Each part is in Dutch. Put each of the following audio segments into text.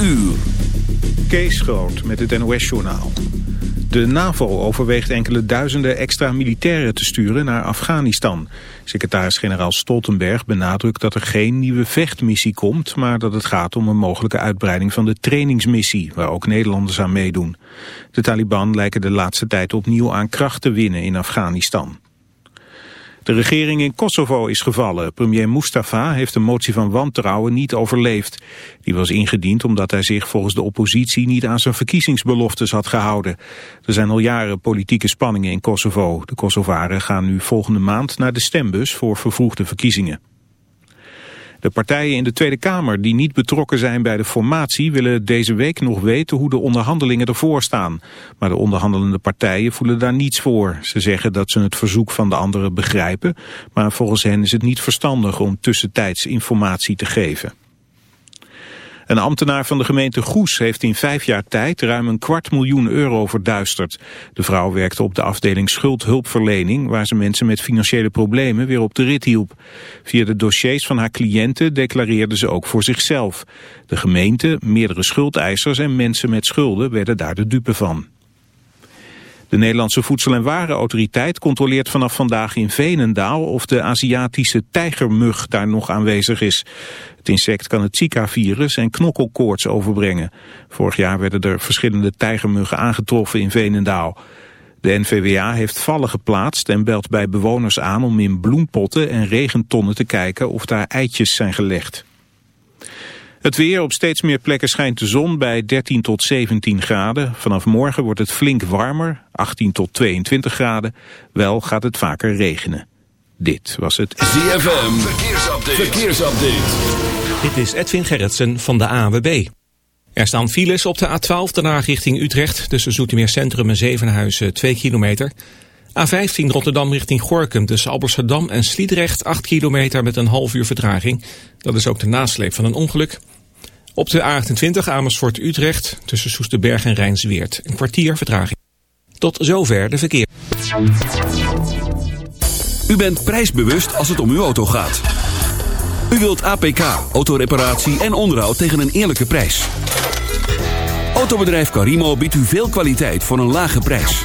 uur. Kees Groot met het NOS-journaal. De NAVO overweegt enkele duizenden extra militairen te sturen naar Afghanistan. Secretaris-generaal Stoltenberg benadrukt dat er geen nieuwe vechtmissie komt... maar dat het gaat om een mogelijke uitbreiding van de trainingsmissie... waar ook Nederlanders aan meedoen. De Taliban lijken de laatste tijd opnieuw aan kracht te winnen in Afghanistan. De regering in Kosovo is gevallen. Premier Mustafa heeft een motie van wantrouwen niet overleefd. Die was ingediend omdat hij zich volgens de oppositie niet aan zijn verkiezingsbeloftes had gehouden. Er zijn al jaren politieke spanningen in Kosovo. De Kosovaren gaan nu volgende maand naar de stembus voor vervroegde verkiezingen. De partijen in de Tweede Kamer die niet betrokken zijn bij de formatie willen deze week nog weten hoe de onderhandelingen ervoor staan. Maar de onderhandelende partijen voelen daar niets voor. Ze zeggen dat ze het verzoek van de anderen begrijpen, maar volgens hen is het niet verstandig om tussentijds informatie te geven. Een ambtenaar van de gemeente Goes heeft in vijf jaar tijd ruim een kwart miljoen euro verduisterd. De vrouw werkte op de afdeling schuldhulpverlening, waar ze mensen met financiële problemen weer op de rit hielp. Via de dossiers van haar cliënten declareerde ze ook voor zichzelf. De gemeente, meerdere schuldeisers en mensen met schulden werden daar de dupe van. De Nederlandse Voedsel- en Warenautoriteit controleert vanaf vandaag in Venendaal of de Aziatische tijgermug daar nog aanwezig is. Het insect kan het Zika-virus en knokkelkoorts overbrengen. Vorig jaar werden er verschillende tijgermuggen aangetroffen in Venendaal. De NVWA heeft vallen geplaatst en belt bij bewoners aan om in bloempotten en regentonnen te kijken of daar eitjes zijn gelegd. Het weer op steeds meer plekken schijnt de zon bij 13 tot 17 graden. Vanaf morgen wordt het flink warmer, 18 tot 22 graden. Wel gaat het vaker regenen. Dit was het ZFM Verkeersupdate. Verkeersupdate. Dit is Edwin Gerritsen van de AWB. Er staan files op de A12 daarna richting Utrecht... tussen Zoetermeer Centrum en Zevenhuizen 2 kilometer... A15 Rotterdam richting Gorkum tussen Alblasserdam en Sliedrecht 8 kilometer met een half uur vertraging. Dat is ook de nasleep van een ongeluk. Op de A28 Amersfoort Utrecht tussen Soesterberg en Rijnsweert een kwartier vertraging. Tot zover de verkeer. U bent prijsbewust als het om uw auto gaat. U wilt APK, autoreparatie en onderhoud tegen een eerlijke prijs. Autobedrijf Carimo biedt u veel kwaliteit voor een lage prijs.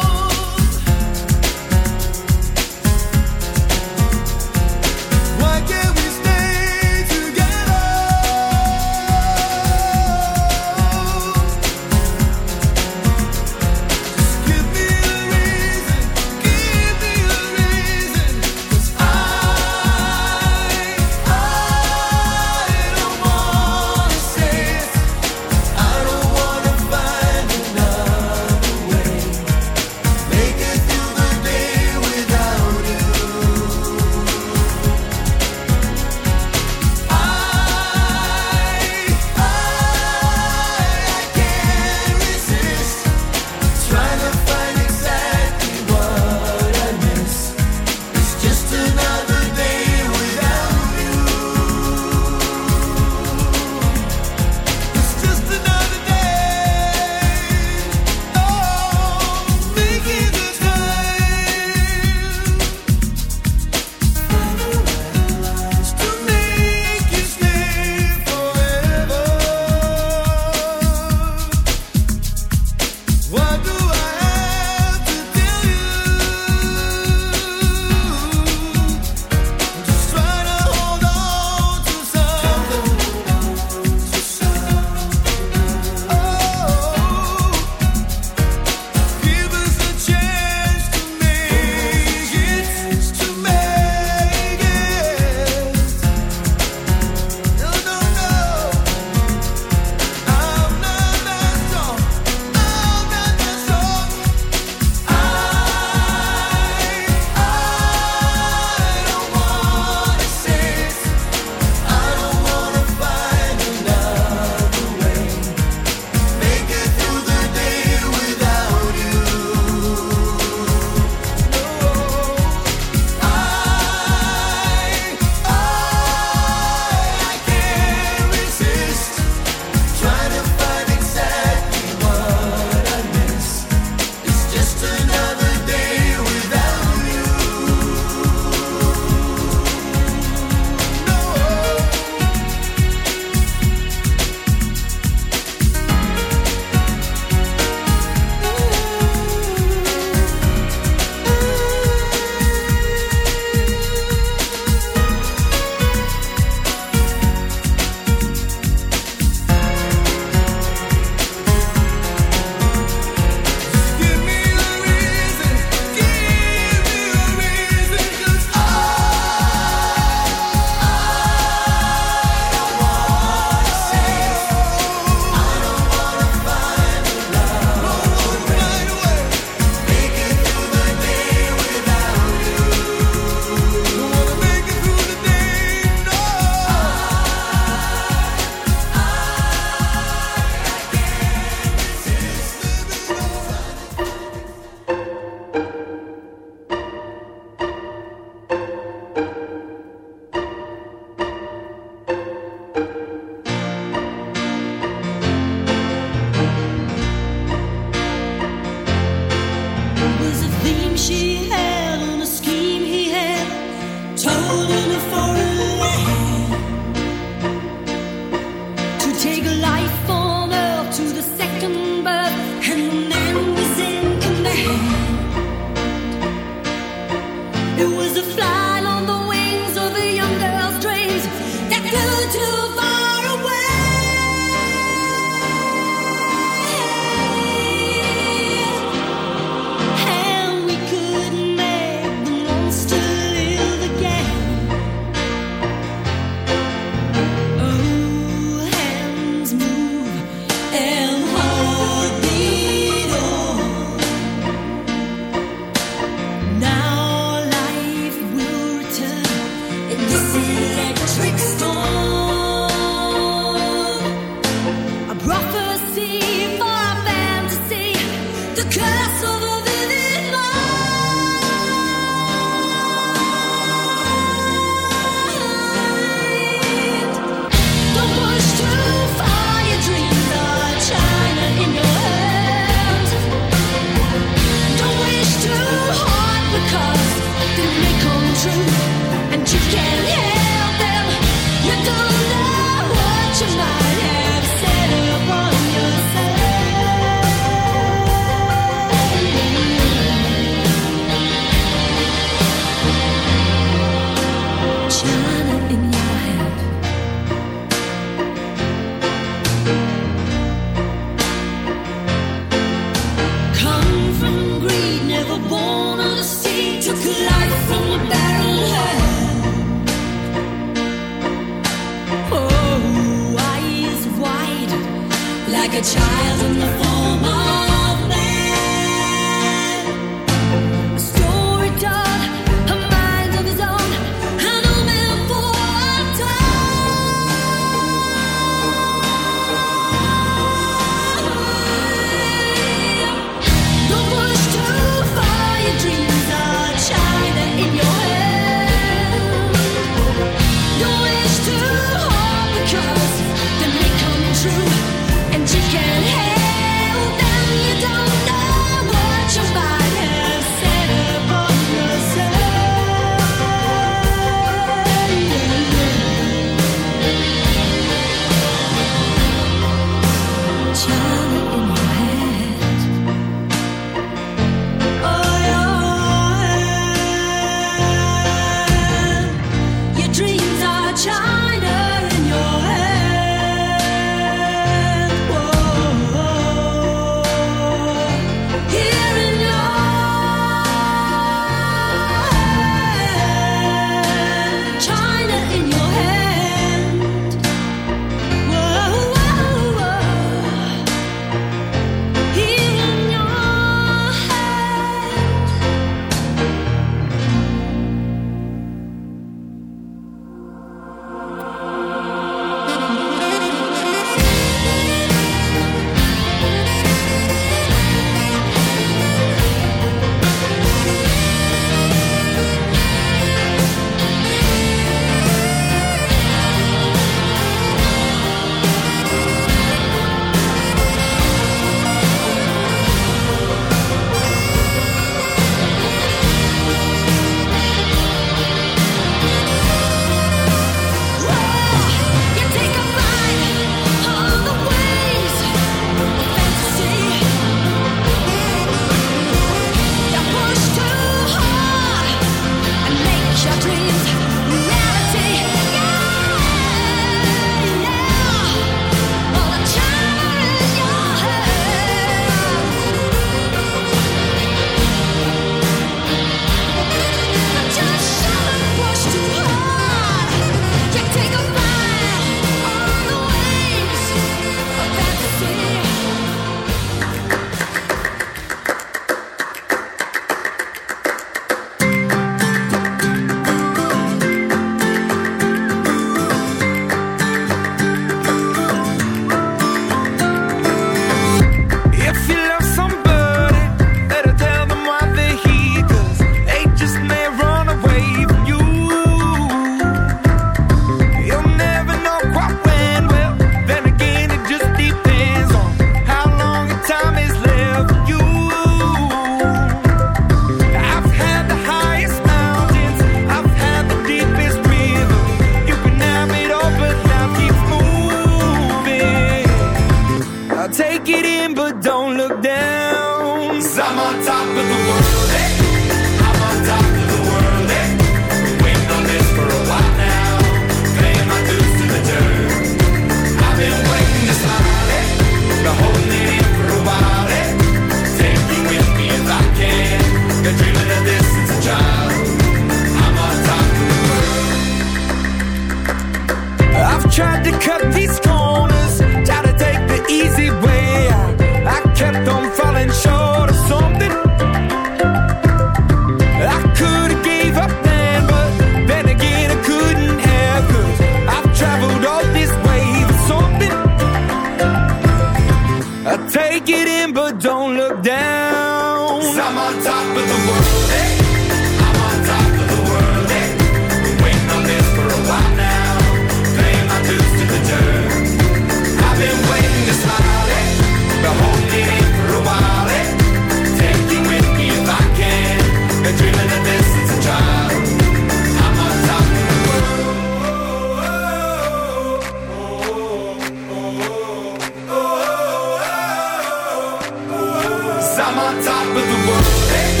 on top of the world. Hey.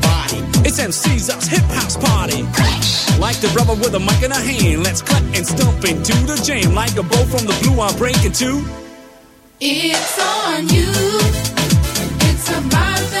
It's MC's us hip house party. Like the brother with a mic in a hand, let's cut and stomp into the jam. Like a bow from the blue, I'm breaking two. It's on you. It's about that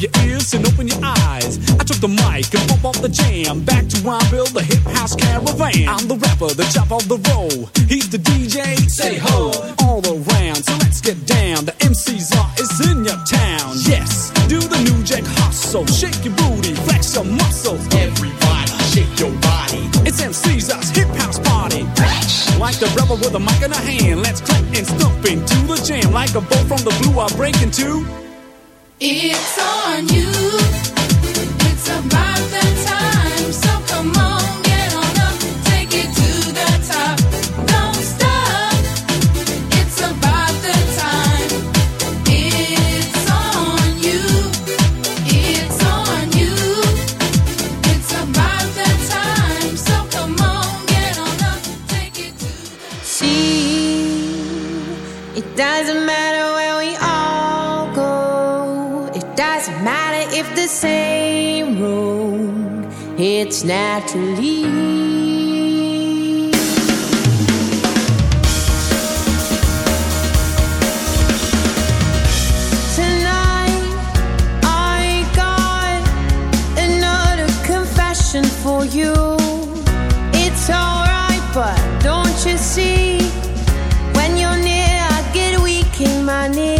your ears and open your eyes. I took the mic and bump off the jam. Back to Rhymeville, the hip house caravan. I'm the rapper, the top of the roll. money.